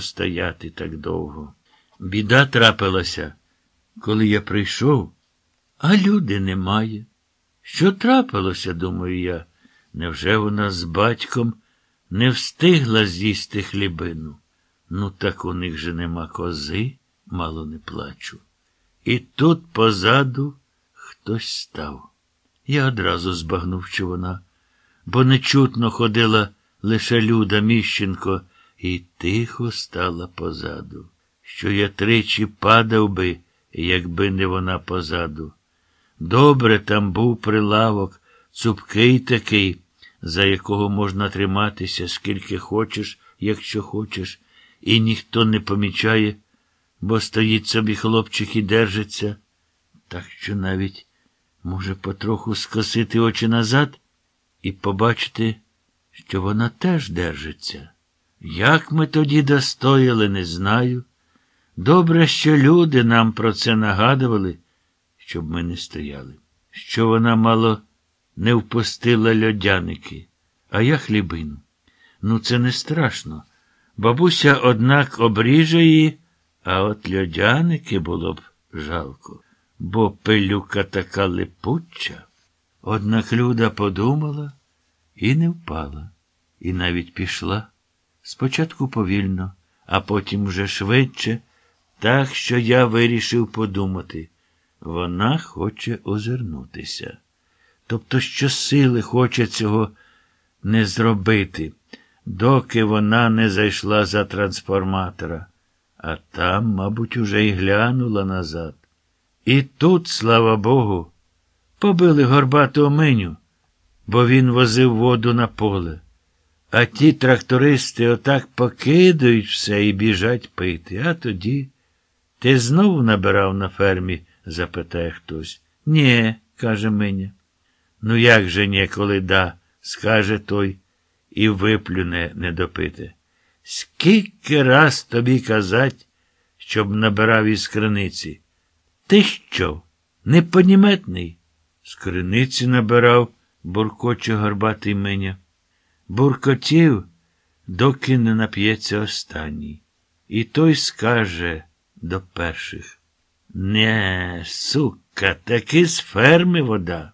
стояти так довго. Біда трапилася, коли я прийшов, а люди немає. Що трапилося, думаю я, невже вона з батьком не встигла з'їсти хлібину? Ну, так у них же нема кози, мало не плачу. І тут позаду хтось став. Я одразу збагнув, що вона, бо нечутно ходила лише Люда Міщенко, і тихо стала позаду, що я тричі падав би, якби не вона позаду. Добре там був прилавок, цупкий такий, за якого можна триматися, скільки хочеш, якщо хочеш, і ніхто не помічає, бо стоїть собі хлопчик і держиться, так що навіть може потроху скосити очі назад і побачити, що вона теж держиться. Як ми тоді достояли, не знаю. Добре, що люди нам про це нагадували, щоб ми не стояли, що вона мало не впустила льодяники, а я хлібину. Ну, це не страшно. Бабуся, однак, обріже її, а от льодяники було б жалко, бо пилюка така липуча. Однак Люда подумала і не впала, і навіть пішла. Спочатку повільно, а потім вже швидше, так що я вирішив подумати. Вона хоче озирнутися. Тобто, що сили хоче цього не зробити, доки вона не зайшла за трансформатора, а там, мабуть, уже й глянула назад. І тут, слава Богу, побили горбатого меню, бо він возив воду на поле. А ті трактористи отак покидають все і біжать пити. А тоді ти знову набирав на фермі? запитає хтось. Нє, каже Миня. Ну, як же ні, коли да, скаже той і виплюне недопите. Скільки раз тобі казать, щоб набирав із криниці? Ти що? Непоніметний? З криниці набирав, буркоче горбатий Миня. Буркотів, доки не нап'ється останній. І той скаже до перших. Не, сука, таки з ферми вода.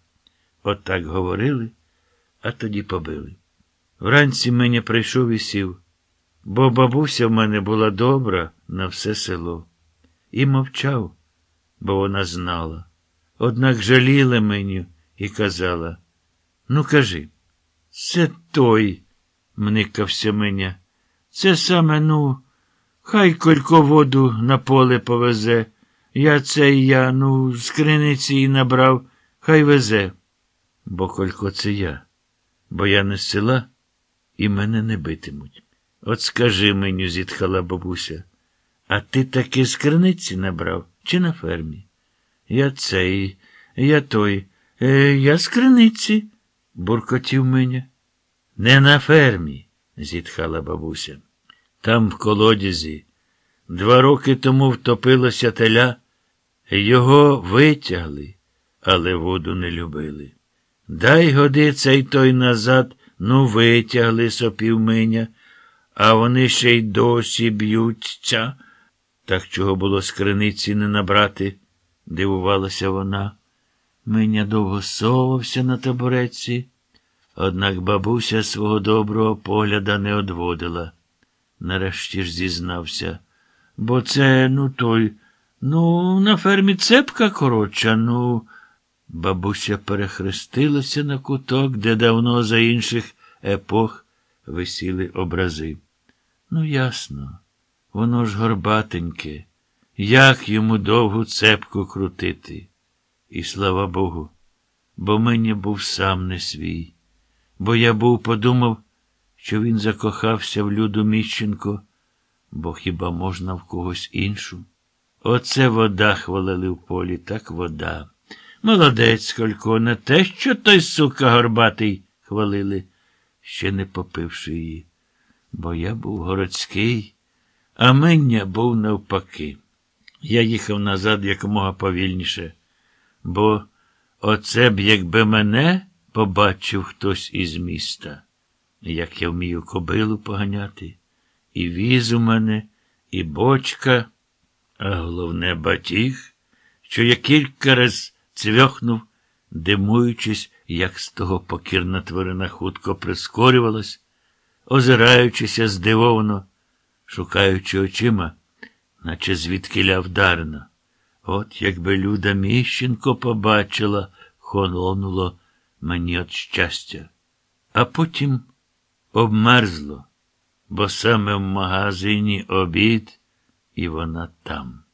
Отак От говорили, а тоді побили. Вранці мені прийшов і сів, бо бабуся в мене була добра на все село. І мовчав, бо вона знала. Однак жаліла мені і казала: Ну, кажи, це той, мникався мене. Це саме, ну, хай колько воду на поле повезе. Я це я, ну, з криниці і набрав, хай везе. Бо колько це я, бо я не з села і мене не битимуть. От скажи мені, зітхала бабуся, а ти таки з криниці набрав чи на фермі? Я цей, я той, е, я з криниці, буркотів мене. Не на фермі, зітхала бабуся. Там в колодязі. Два роки тому втопилося теля, його витягли, але воду не любили. Дай годи цей той назад, ну, витягли сопів миня, а вони ще й досі б'ються. Так чого було з криниці не набрати, дивувалася вона. Миня довго совався на табуреці, однак бабуся свого доброго погляда не одводила. Нарешті ж зізнався. Бо це, ну, той, ну, на фермі цепка коротша, ну. Бабуся перехрестилася на куток, де давно за інших епох висіли образи. Ну, ясно, воно ж горбатеньке, як йому довгу цепку крутити. І слава Богу, бо мені був сам не свій, бо я був подумав, що він закохався в Люду Міщенко, бо хіба можна в когось іншу? Оце вода хвалили в полі, так вода. Молодець, Колько, не те, що той сука горбатий, хвалили, ще не попивши її. Бо я був городський, а Миння був навпаки. Я їхав назад якомога повільніше, бо оце б, якби мене побачив хтось із міста, як я вмію кобилу поганяти, і віз у мене і бочка, а головне батіг, що я кілька раз цвьохнув, димуючись, як з того покірна тварина хутко прискорювалась, озираючися здивовано, шукаючи очима, наче звідкиля вдарено. От якби Люда Міщенко побачила, холонуло мені от щастя. А потім обмерзло, бо саме в магазині обід, і вона там.